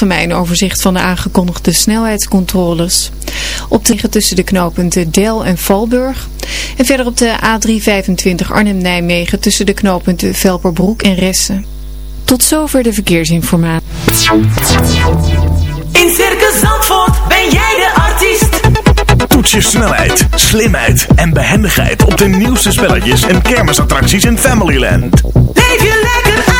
van mij een overzicht van de aangekondigde snelheidscontroles. Op de tussen de knooppunten Del en Valburg. En verder op de A325 Arnhem-Nijmegen tussen de knooppunten Velperbroek en Ressen. Tot zover de verkeersinformatie. In Circus Zandvoort ben jij de artiest. Toets je snelheid, slimheid en behendigheid op de nieuwste spelletjes en kermisattracties in Familyland. Leef je lekker uit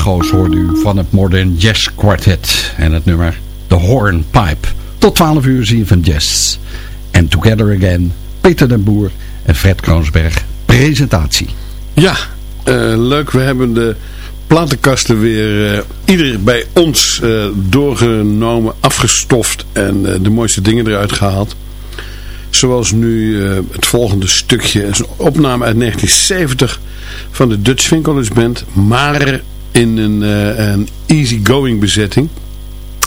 Echo's hoort u van het Modern Jazz Quartet. En het nummer The Hornpipe. Tot 12 uur zien van Jazz. En Together Again, Peter den Boer en Fred Kroonsberg. Presentatie. Ja, eh, leuk. We hebben de platenkasten weer uh, ieder bij ons uh, doorgenomen, afgestoft en de mooiste dingen eruit gehaald. Zoals nu het volgende stukje. een opname uit 1970 van de Dutch Vinkelers Band. Maar in een, een easygoing bezetting.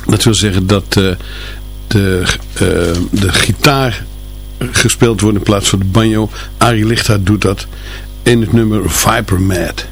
Dat wil zeggen dat de, de gitaar gespeeld wordt in plaats van de banjo. Arie Lichthart doet dat in het nummer Viper Mad.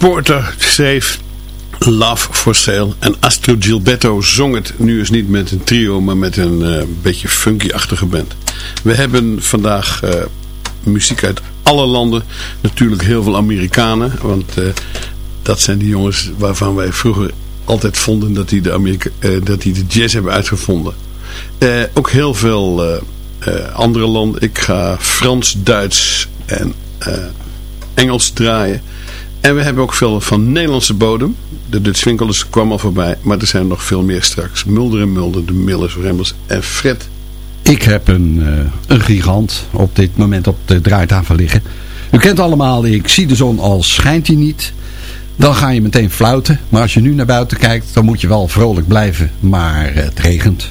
Porter schreef Love for Sale. En Astro Gilberto zong het nu eens niet met een trio, maar met een eh, beetje funky-achtige band. We hebben vandaag eh, muziek uit alle landen. Natuurlijk heel veel Amerikanen, want eh, dat zijn die jongens waarvan wij vroeger altijd vonden dat die de, Amerika dat die de jazz hebben uitgevonden. Ook heel veel andere landen. Ik ga Frans, Duits en Engels draaien. En we hebben ook veel van Nederlandse bodem. De Dutch Winkelers kwam al voorbij. Maar er zijn nog veel meer straks. Mulder en Mulder, de Millers, Remmels en Fred. Ik heb een, eh, een gigant op dit moment op de draaitafel liggen. U kent allemaal, ik zie de zon al schijnt hij niet. Dan ga je meteen fluiten. Maar als je nu naar buiten kijkt, dan moet je wel vrolijk blijven. Maar eh, het regent.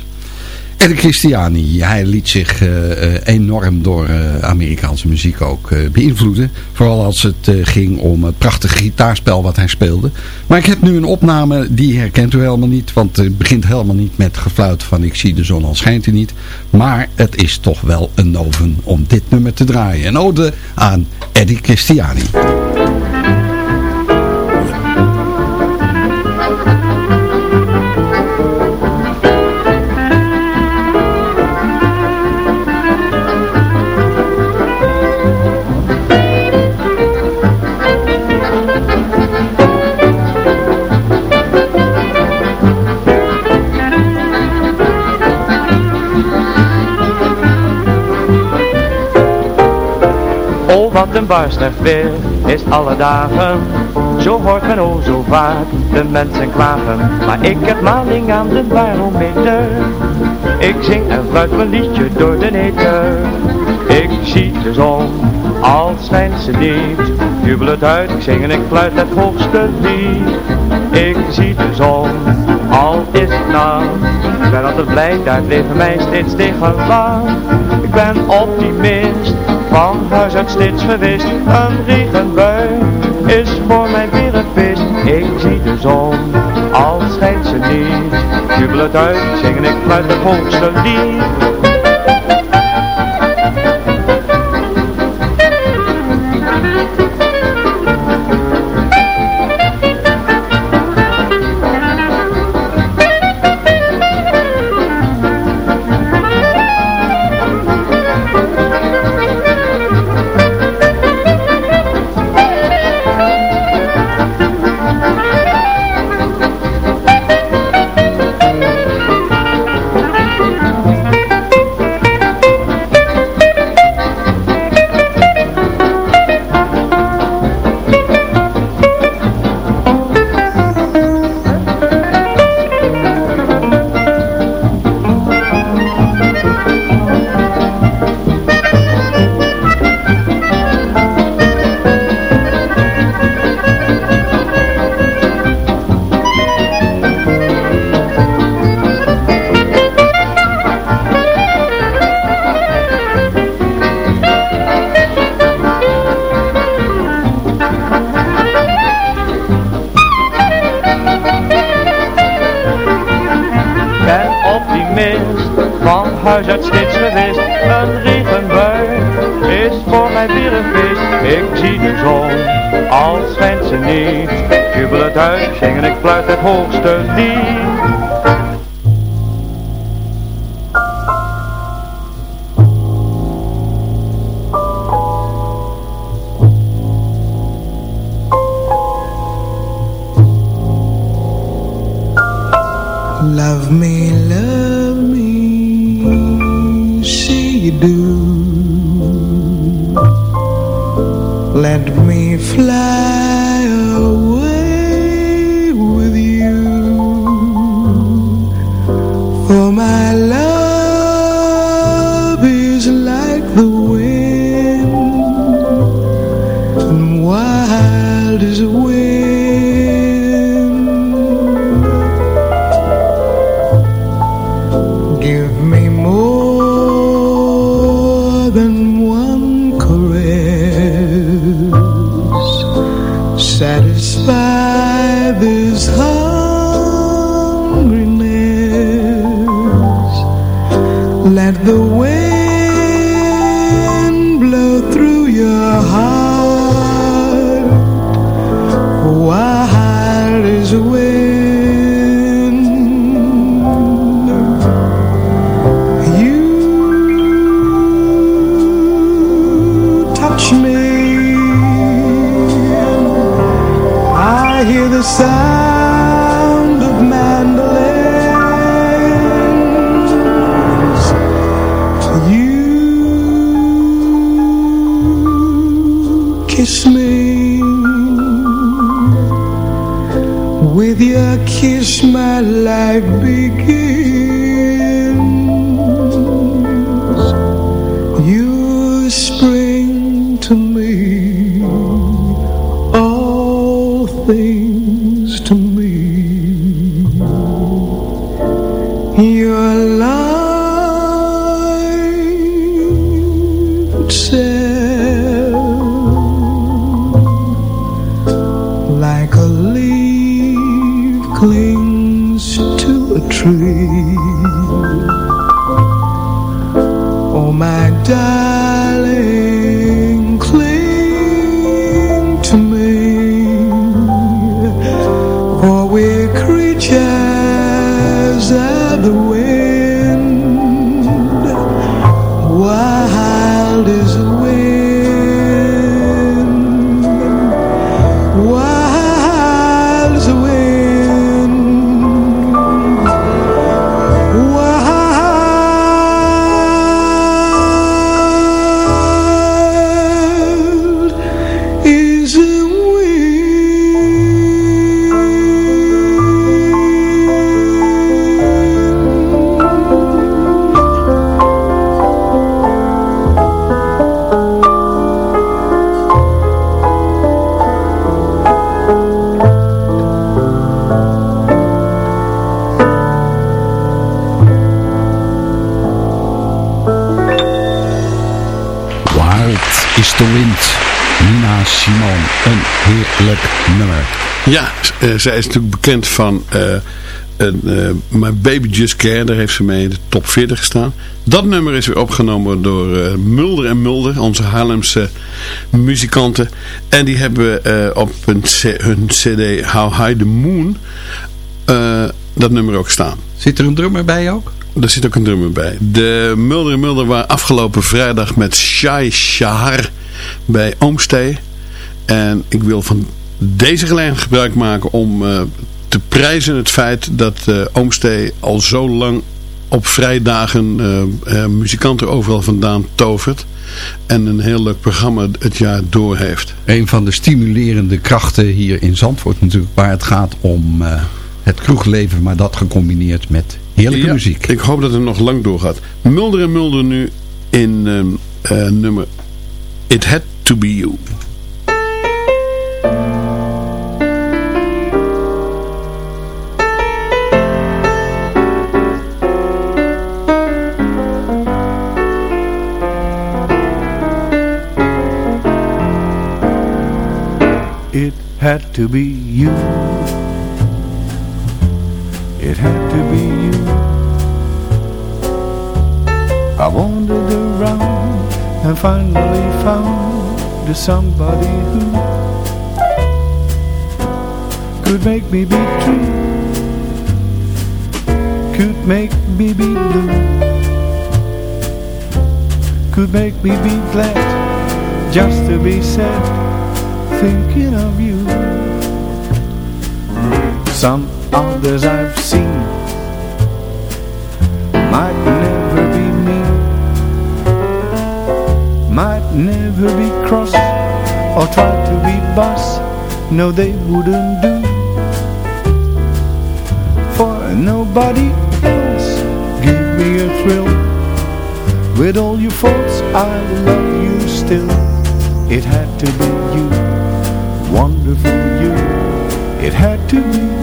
Eric Christiani, hij liet zich eh, eh, enorm door eh, Amerikaanse muziek ook beïnvloeden. Vooral als het ging om het prachtige gitaarspel wat hij speelde. Maar ik heb nu een opname, die herkent u helemaal niet. Want het begint helemaal niet met gefluit van ik zie de zon al schijnt hij niet. Maar het is toch wel een noven om dit nummer te draaien. Een ode aan Eddie Christiani. Wat een bar slecht weer is alle dagen. Zo hoort men o zo vaak de mensen klagen. Maar ik heb maling aan de barometer. Ik zing en fluit mijn liedje door de neter. Ik zie de zon, al schijnt ze niet. Jubel het uit, ik zing en ik fluit het hoogste lied. Ik zie de zon, al is het nacht. Ik ben altijd blij, daar leven mij steeds tegenlaat. Ik ben optimist, van huis uit steeds gewist. Een regenbui is voor mij weer een feest. Ik zie de zon, al schijnt ze niet. Jubel het uit, zing ik fluit het hoogste al schijnt ze niet. Jubel het uit, zing en ik fluit het hoogste lied. Wild Ja, eh, zij is natuurlijk bekend van een, eh, My Baby Just Care. Daar heeft ze mee in de top 40 gestaan. Dat nummer is weer opgenomen door Mulder en Mulder, onze Haarlemse muzikanten. En die hebben op hun, cd How High the Moon dat nummer ook staan. Zit er een drummer bij ook? Daar zit ook een drummer bij. De Mulder en Mulder waren afgelopen vrijdag met Shai Shahar bij Oomstee. En ik wil van deze gelegenheid gebruik maken om eh, te prijzen het feit dat eh Oomstee al zo lang op vrijdagen eh, muzikanten overal vandaan tovert. En een heel leuk programma het jaar door heeft. Een van de stimulerende krachten hier in Zandvoort natuurlijk. Waar het gaat om het kroegleven. Maar dat gecombineerd met heerlijke Ja, muziek. Ik hoop dat het nog lang doorgaat. Mulder en Mulder nu in nummer It Had To Be You. It had to be you. It had to be you. I wandered around and finally found somebody who could make me be true, could make me be blue, could make me be glad just to be sad, thinking of you. Some others I've seen might never be me, might never be cross or try to be boss. No, they wouldn't do for nobody else. Give me a thrill. With all your faults, I love you still. It had to be you, wonderful you. It had to be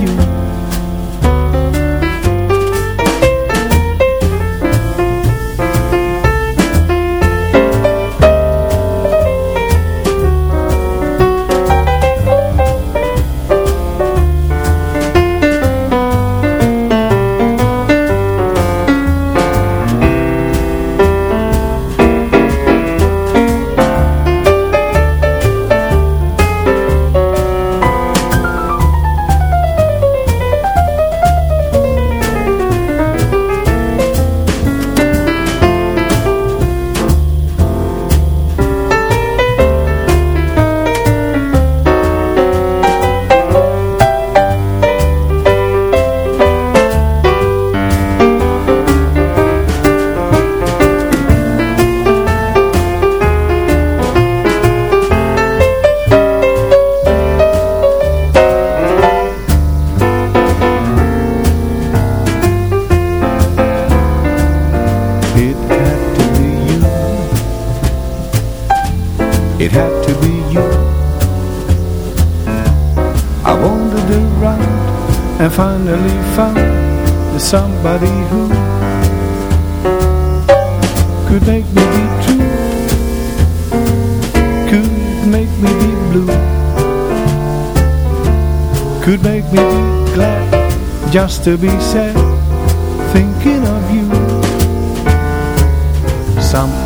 It had to be you. I wandered around and finally found the somebody who could make me be true, could make me be blue, could make me be glad just to be sad, thinking of you. Some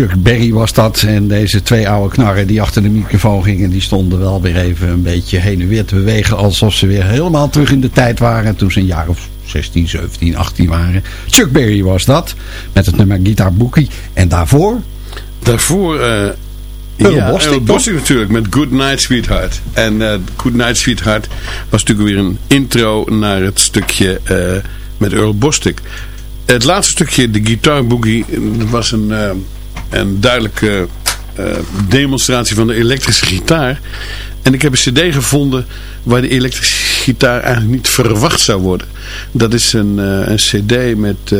Chuck Berry was dat. En deze twee oude knarren die achter de microfoon gingen, die stonden wel weer even een beetje heen en weer te bewegen. Alsof ze weer helemaal terug in de tijd waren. Toen ze een jaar of 16, 17, 18 waren. Chuck Berry was dat. Met het nummer Guitar Bookie. En daarvoor? Daarvoor... Uh... Earl ja, Bostic, Earl Bostic natuurlijk, met Good Night Sweetheart. En uh, Good Night Sweetheart was natuurlijk weer een intro naar het stukje uh, met Earl Bostic. Het laatste stukje, de Guitar Boogie, was een, uh, een duidelijke demonstratie van de elektrische gitaar. En ik heb een cd gevonden waar de elektrische gitaar eigenlijk niet verwacht zou worden. Dat is een, een cd met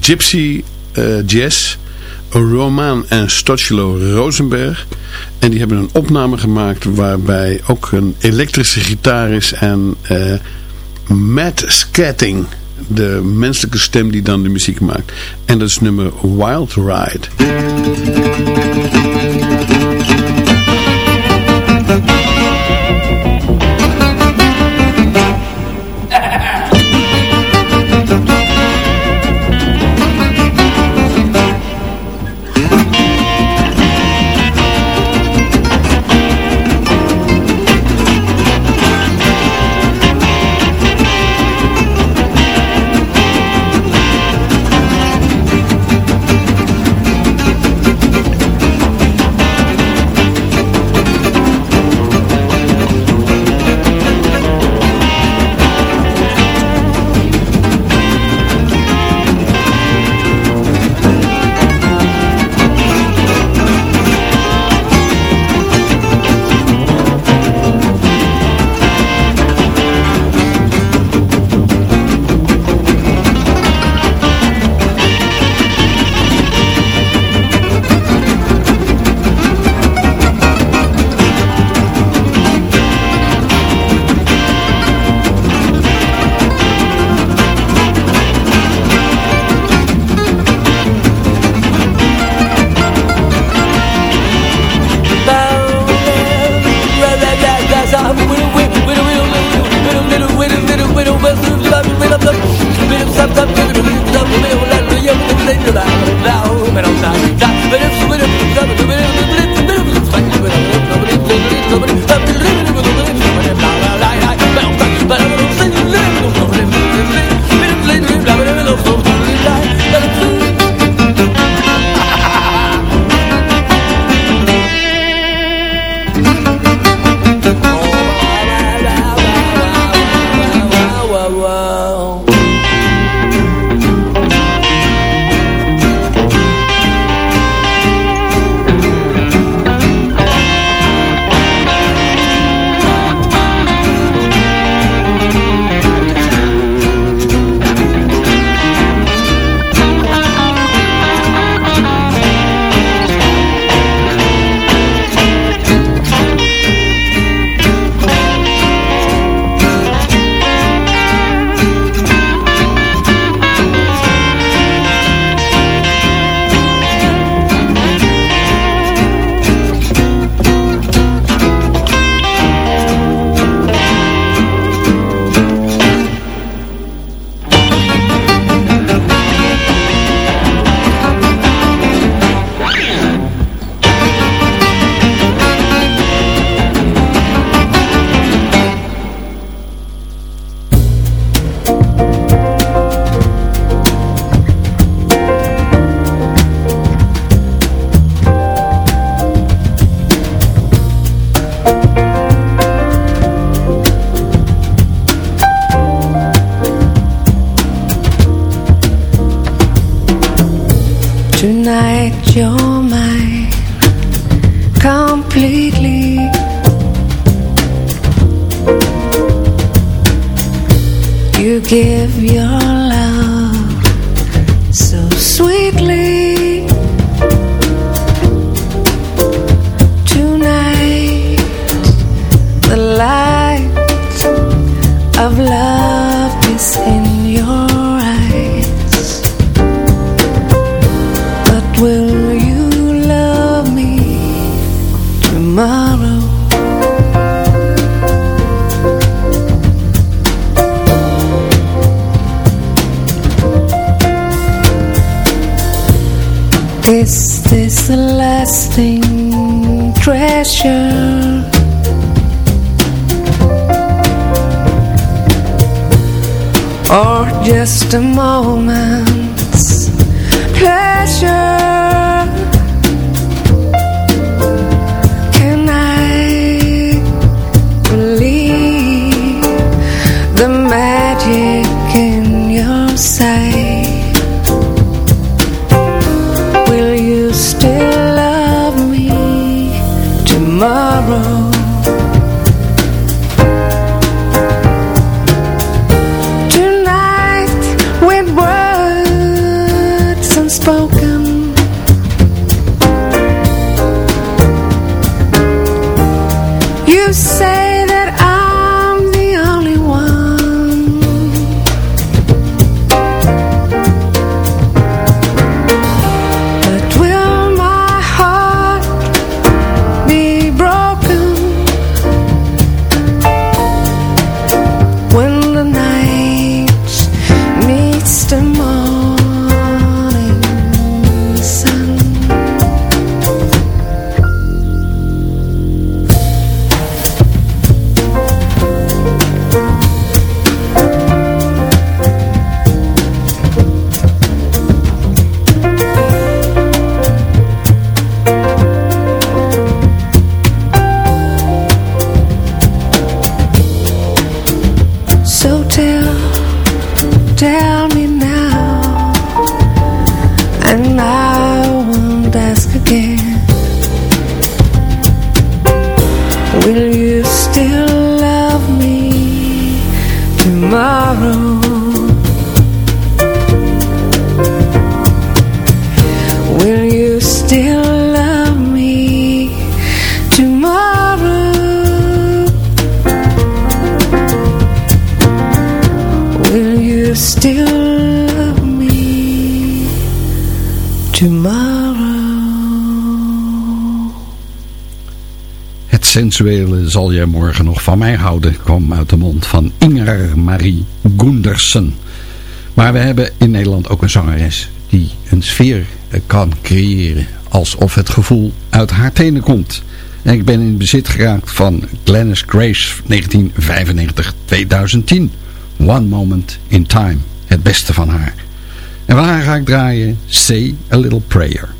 Gypsy Jazz... Roman en Stocchelo Rosenberg. En die hebben een opname gemaakt waarbij ook een elektrische gitaar is en uh, Matt Scatting, de menselijke stem die dan de muziek maakt. En dat is nummer Wild Ride. Is zal jij morgen nog van mij houden, kwam uit de mond van Inger Marie Gundersen. Maar we hebben in Nederland ook een zangeres die een sfeer kan creëren. Alsof het gevoel uit haar tenen komt. En ik ben in bezit geraakt van Glennis Grace 1995-2010. One Moment in Time. Het beste van haar. En waar ga ik draaien? Say a Little Prayer.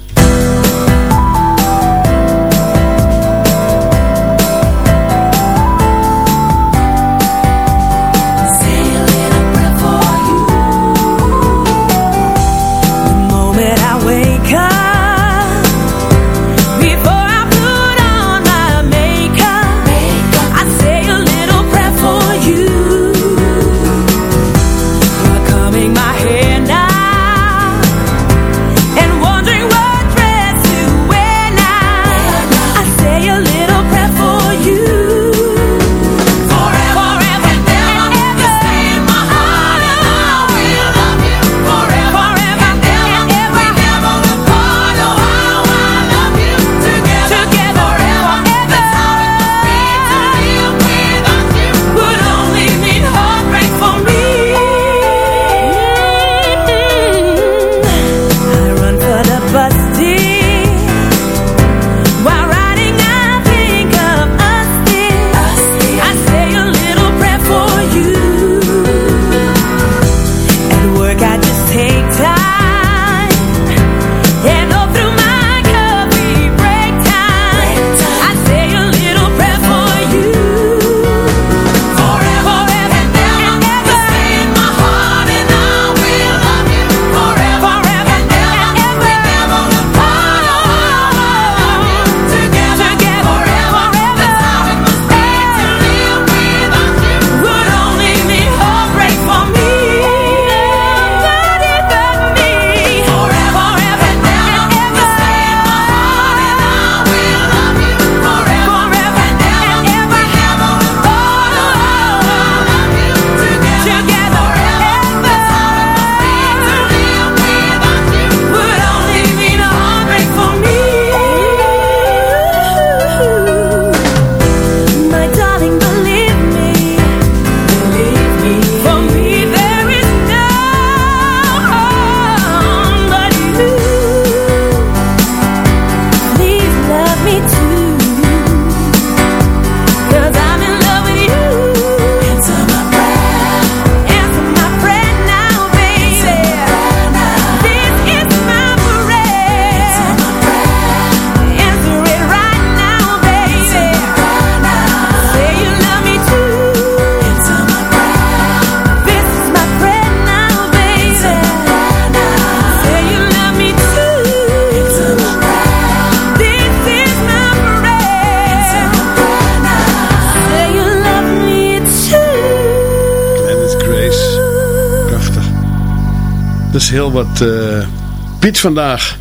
Piet vandaag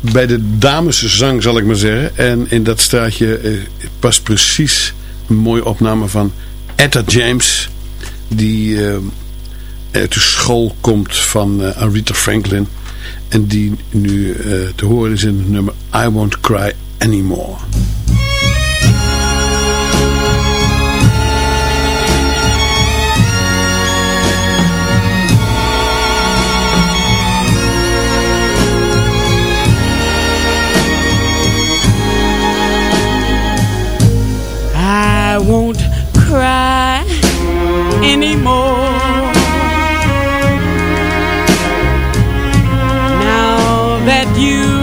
bij de dameszang zal ik maar zeggen. En in dat straatje uh, past precies een mooie opname van Etta James. Die uh, uit de school komt van Aretha Franklin. En die nu te horen is in het nummer I Won't Cry Anymore. Anymore. Now that you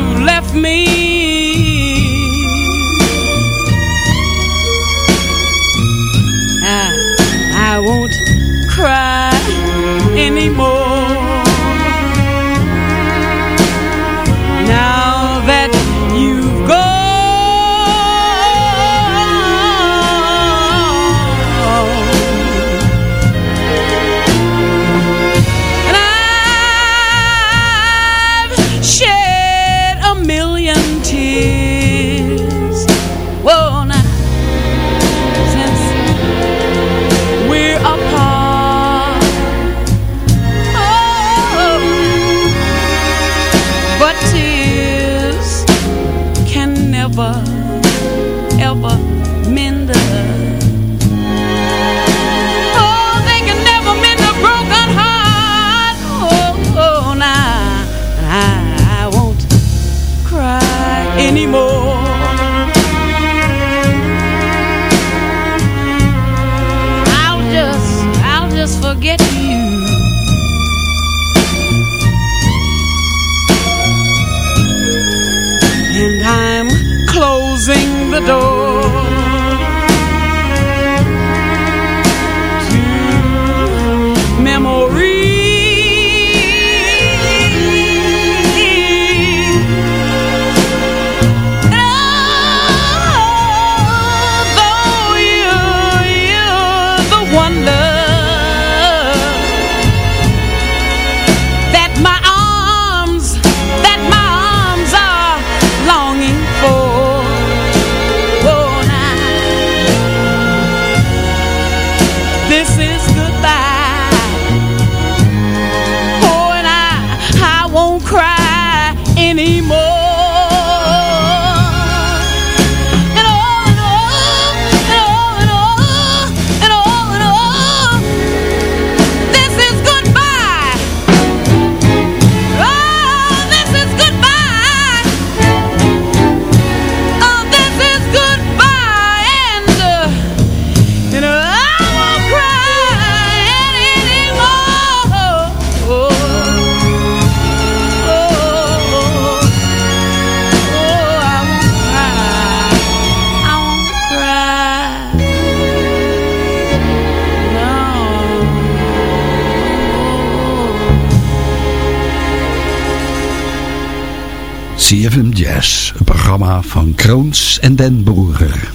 Jazz, een programma van Kroons en Den Boerer.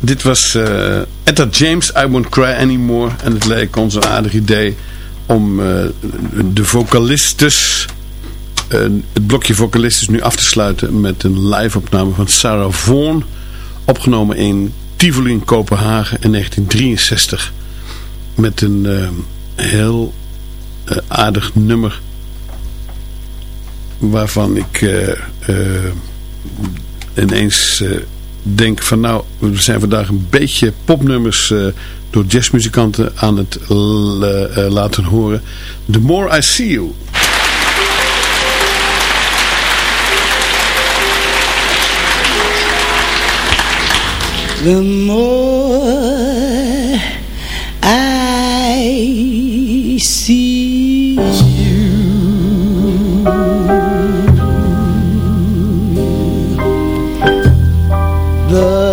Dit was eh Etta James, I Won't Cry Anymore. En het leek ons een aardig idee om eh, de vocalistes, eh, het blokje vocalistes nu af te sluiten met een live opname van Sarah Vaughan. Opgenomen in Tivoli in Kopenhagen in 1963. Met een heel aardig nummer waarvan ik eh, eh, ineens eh, denk van nou, we zijn vandaag een beetje popnummers door jazzmuzikanten aan het laten horen. The More I See You. The more I see the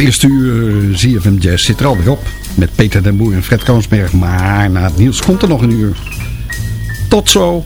eerste uur eh, ZFM Jazz zit er alweer op. Met Peter den Boer en Fred Koonsberg. Maar na het nieuws komt er nog een uur. Tot zo!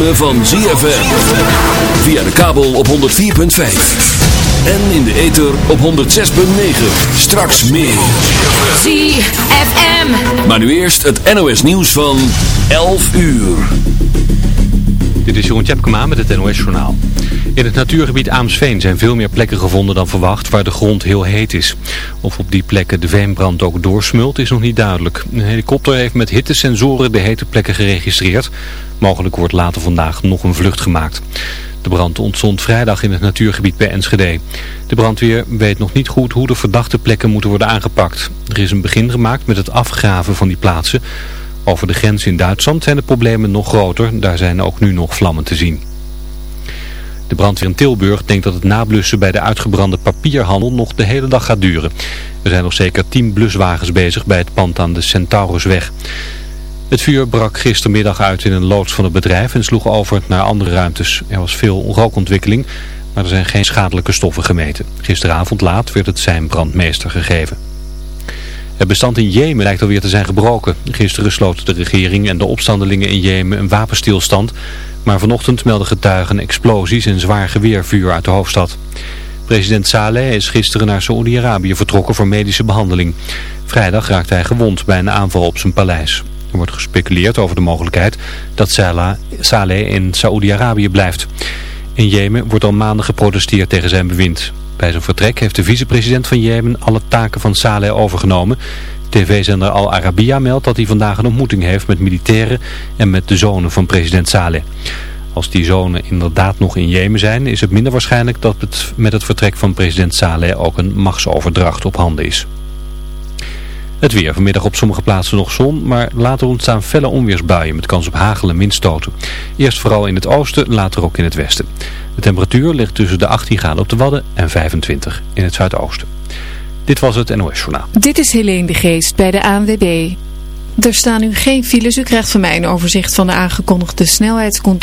Ritme van ZFM. Via de kabel op 104.5. En in de ether op 106.9. Straks meer. ZFM. Maar nu eerst het NOS nieuws van 11 uur. Dit is Jeroen Tjepkema met het NOS Journaal. In het natuurgebied Aamsveen zijn veel meer plekken gevonden dan verwacht waar de grond heel heet is. Of op die plekken de veenbrand ook doorsmult is nog niet duidelijk. Een helikopter heeft met hittesensoren de hete plekken geregistreerd. Mogelijk wordt later vandaag nog een vlucht gemaakt. De brand ontstond vrijdag in het natuurgebied bij Enschede. De brandweer weet nog niet goed hoe de verdachte plekken moeten worden aangepakt. Er is een begin gemaakt met het afgraven van die plaatsen. Over de grens in Duitsland zijn de problemen nog groter. Daar zijn ook nu nog vlammen te zien. De brandweer in Tilburg denkt dat het nablussen bij de uitgebrande papierhandel nog de hele dag gaat duren. Er zijn nog zeker 10 bluswagens bezig bij het pand aan de Centaurusweg. Het vuur brak gistermiddag uit in een loods van het bedrijf en sloeg over naar andere ruimtes. Er was veel rookontwikkeling, maar er zijn geen schadelijke stoffen gemeten. Gisteravond laat werd het zijn brandmeester gegeven. Het bestand in Jemen lijkt alweer te zijn gebroken. Gisteren sloten de regering en de opstandelingen in Jemen een wapenstilstand. Maar vanochtend melden getuigen explosies en zwaar geweervuur uit de hoofdstad. President Saleh is gisteren naar Saoedi-Arabië vertrokken voor medische behandeling. Vrijdag raakte hij gewond bij een aanval op zijn paleis. Er wordt gespeculeerd over de mogelijkheid dat Saleh in Saoedi-Arabië blijft. In Jemen wordt al maanden geprotesteerd tegen zijn bewind. Bij zijn vertrek heeft de vicepresident van Jemen alle taken van Saleh overgenomen. TV-zender Al Arabiya meldt dat hij vandaag een ontmoeting heeft met militairen en met de zonen van president Saleh. Als die zonen inderdaad nog in Jemen zijn, is het minder waarschijnlijk dat het met het vertrek van president Saleh ook een machtsoverdracht op handen is. Het weer. Vanmiddag op sommige plaatsen nog zon, maar later ontstaan felle onweersbuien met kans op hagel en windstoten. Eerst vooral in het oosten, later ook in het westen. De temperatuur ligt tussen de 18 graden op de Wadden en 25 in het zuidoosten. Dit was het NOS Journaal. Dit is Helene de Geest bij de ANWB. Er staan nu geen files. U krijgt van mij een overzicht van de aangekondigde snelheidscontrole.